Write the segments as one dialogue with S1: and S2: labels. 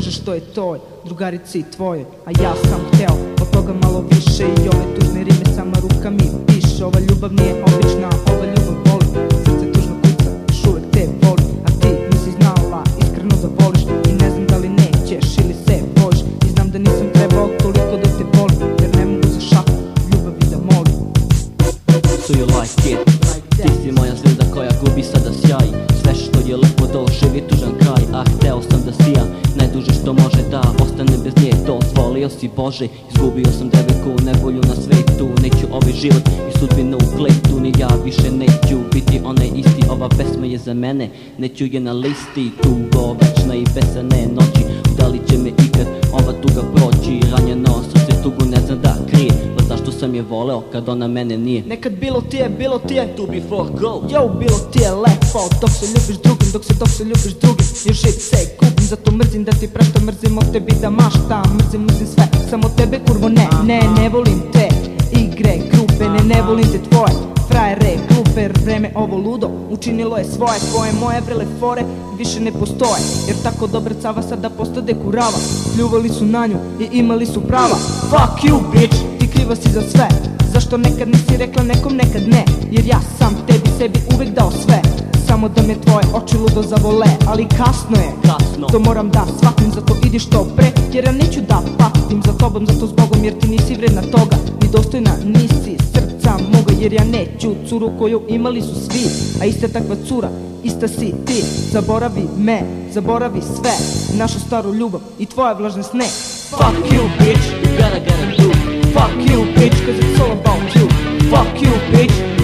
S1: što je toj drugarici tvoje A ja sam hteo od toga malo više I ove tužne rime sama ruka mi piše. Ova ljubav nije obična, ova ljubav boli Srce tužno kuca, još uvek te voli. A ti nisi znala iskreno da voliš I ne znam da li nećeš ili se bojiš. I znam da nisam trebao toliko da te volim Jer ne mogu za šaku ljubavi da molim.
S2: So you like it? Ti si moja zvezda koja gubi sada sjaj. Sve što je lepo doživi tužan Si Bože Izgubio sam devojku nebolju na svetu. Neću ovaj život i sudbinu u kletu Ni ja više neću biti onaj isti. Ova pesma je za mene Neću je na listi. Tugo večna i besane noći Da li će me ikad ova tuga proći? Ranjeno srce tugu ne zna da krije Pa zašto sam je voleo kad ona mene nije?
S1: Nekad bilo ti je, bilo ti je
S2: Tu before go
S1: Yo, bilo ti je lepo Dok se ljubiš drugim, dok se dok se ljubiš drugim Još shit se kupim, zato mrzim da ti prašta Mrzim od tebi da maštam, mrzim, mrzim sve Samo tebe kurvo ne, ne, ne volim te Igre, grupe, ne, ne volim te tvoje Frajere, glupe, vreme ovo ludo Učinilo je svoje, tvoje moje vrele fore Više ne postoje, jer tako dobra cava sada postade kurava Pljuvali su na nju i imali su prava. Fuck you bitch, ti kriva si za sve. Zašto nekad nisi rekla nekom nekad ne? Jer ja sam tebi sebi uvek dao sve Samo da me tvoje oči ludo zavole Ali kasno je.
S2: Kasno.
S1: To moram da shvatim Zato idi što pre Jer ja neću da patim za tobom Zato zbogom jer ti nisi vredna toga. Ni dostojna nisi srca moga Jer ja neću. Curu koju imali su svi A ista takva cura Ista si ti. Zaboravi me Zaboravi sve Našu staru ljubav I tvoje vlažne sne. Fuck you bitch
S2: You gotta gotta do
S1: Fuck you bitch Cause it's all about you. Fuck you bitch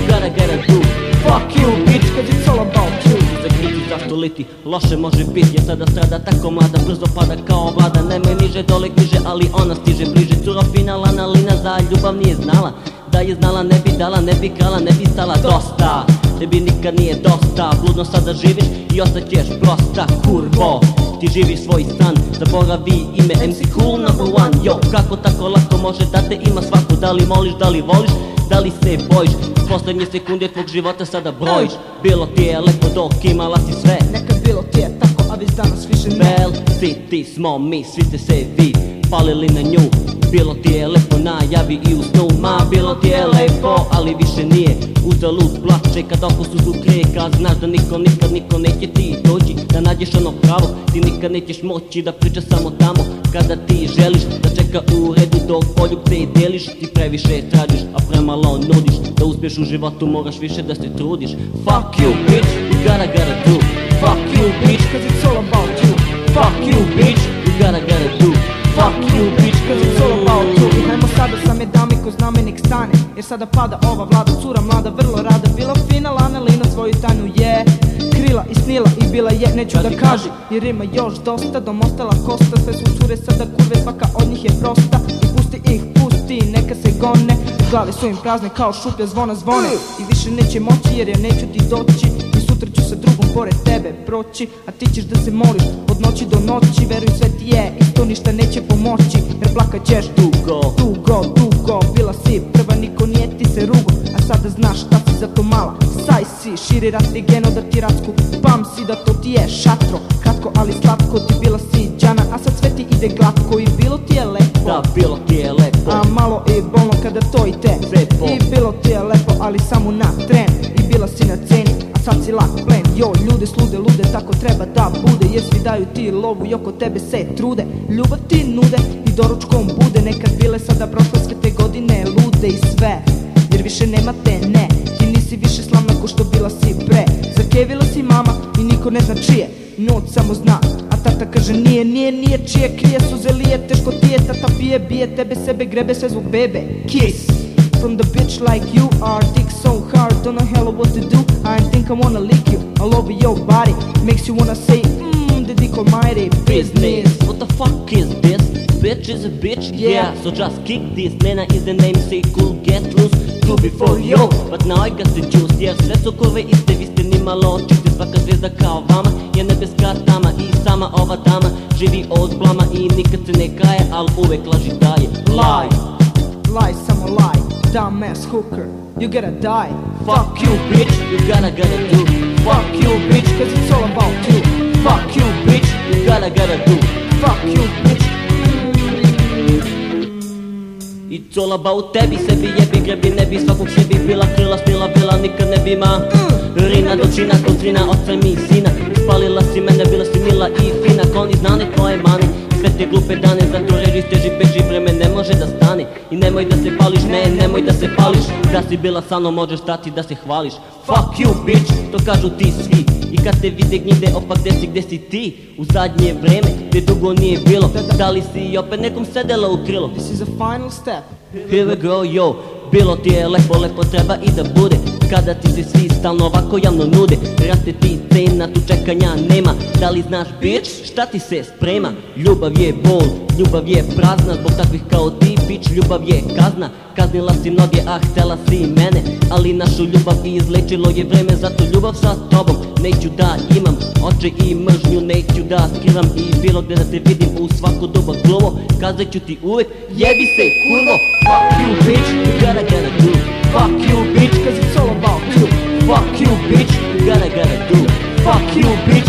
S2: You
S1: bitch Cause it's all about you.
S2: Zakriti zašto liti, loše može biti Jer sada strada tako mlada, brzo pada kao vlada. Nema je niže, dole kliže, ali ona stiže bliže. Cura finala na lina, za ljubav nije znala. Da je znala ne bi dala, ne bi krala, ne bi stala Dosta, tebi nikad nije dosta Bludno sada živiš i ostaćeš prosta Kurvo, ti živiš svoj san Zaboravi ime MC Cool number one. Yo, kako tako lako može da te ima svako Da li moliš, da li voliš, da li se bojiš? Poslednje sekunde tvog života sada brojiš. Bilo ti je lepo dok imala si sve.
S1: Nekad bilo ti je tako, a već danas više ne.
S2: Bel, si ti smo mi, svi ste se vi Palili na nju. Bilo ti je lepo najavi i u snu. Ma bilo ti je lepo, ali više nije. Uzalud plače kad oko suzu krije Kad znaš da niko nikad niko neće ti dođi Da nađeš ono pravo Ti nikad nećeš moći da pričaš samo tamo. Kada ti želiš da čeka u Dok poljubce deliš Ti previše tražiš, a premalo nudiš. Da uspješ u životu moraš više da se trudiš. Fuck you bitch, you gotta gotta do. Fuck you bitch,
S1: Cause it's all about you.
S2: Fuck you bitch, you gotta gotta do. Fuck you bitch,
S1: Cause it's all about you. I hajmo sada sa me dami ko znamenik stane. Jer sada pada ova vlada, cura da
S2: Kaži,
S1: Jer ima još dosta, dom ostala kosta. Sve su cure sada kurve, svaka od njih je prosta. I pusti ih, pusti, neka se gone. Glave su im prazne kao šuplja zvona zvone. I više neće moći jer ja neću ti doći. I sutra ću sa drugom pored tebe proći. A ti ćeš da se moliš od noći do noći. Veruj sve ti je, isto ništa neće pomoći. Jer plakat ćeš
S2: Dugo.
S1: dugo, dugo Bila si prva, niko nije ti se rugo A sada znaš šta zato mala Saj si, širi rat i geno da ti racku Pam si da to ti je šatro Kratko ali slatko, ti bila si džana A sad sve ti ide glatko i bilo ti je lepo.
S2: Da, bilo ti je lepo.
S1: A malo i bolno kada to i te.
S2: Lepo.
S1: I bilo ti je lepo, ali samo na tren. I bila si na ceni, a sad si lak plen. Jo, ljude slude, lude, tako treba da bude. Jer svi daju ti lovu i oko tebe se trude. Ljubav ti nude i doručkom bude. Nekad bile sada prošle sve te godine lude i sve. Jer više nema te ne Nisi više slavna ko što bila si pre Zakevila si mama i niko ne zna čije Noć samo zna, a tata kaže nije, nije, nije čije Krije suze lije, teško ti je, tata pije, bije Tebe sebe grebe sve zbog bebe Kiss From the bitch like you are Dick so hard, don't know hell what to do I think I wanna lick you all over your body Makes you wanna say, mmm, the dick almighty
S2: business. What the fuck is this? Bitch is a bitch, yeah.
S1: Yeah.
S2: So just kick this. Nena is the name, say cool, get loose. Before yo, but now I got the juice. Jer sve su kurve iste, vi ste nimalo čiste. Svaka zvezda kao vama je nebeska tama. I sama ova dama živi od blama i nikad se ne kaje, al uvek laži daje. Lie.
S1: Lie, samo lie Dumbass hooker, you gotta die
S2: Fuck you, bitch, you gotta gotta do.
S1: Fuck you bitch cause it's all about you Fuck you bitch
S2: You gotta gotta do
S1: Fuck you bitch
S2: All about tebi, sebi jebi, grebi, ne bi svakog sebi bila krila, snila, bila, nikad ne bi ma Rina, dočina, kotrina, oca mi sina. Spalila si mene, bila si mila i fina, ko ni znani tvoje mani Sve te glupe dane, zato reži, steži, beži, vreme ne može da stani. I nemoj da se pališ, ne, nemoj da se pališ. Da si bila sa mnom, možeš stati da se hvališ. Fuck you bitch, to kažu ti svi. I kad te vide gnjide, opa gde si, gde si ti? U zadnje vreme, gde dugo nije bilo. Da li si opet nekom sedela u krilo?
S1: This is a final step
S2: Here we go, yo Bilo ti je lepo, lepo treba i da bude. Kada ti se svi stalno ovako javno nude Raste ti cena, tu čekanja nema. Da li znaš bitch, šta ti se sprema? Ljubav je bol, ljubav je prazna Zbog takvih kao ti bitch, ljubav je kazna. Kaznila si mnoge, a htela si mene Ali našu ljubav izlečilo je vreme Zato ljubav sa tobom neću da imam Oče i mržnju neću da skrivam I bilo gde da te vidim u svako doba glovo. Kazat ću ti uvek, jebi se kurvo.
S1: Fuck you bitch
S2: You gotta gotta do.
S1: Fuck you bitch cause it's all about you. Fuck you bitch
S2: You gotta gotta do.
S1: Fuck you bitch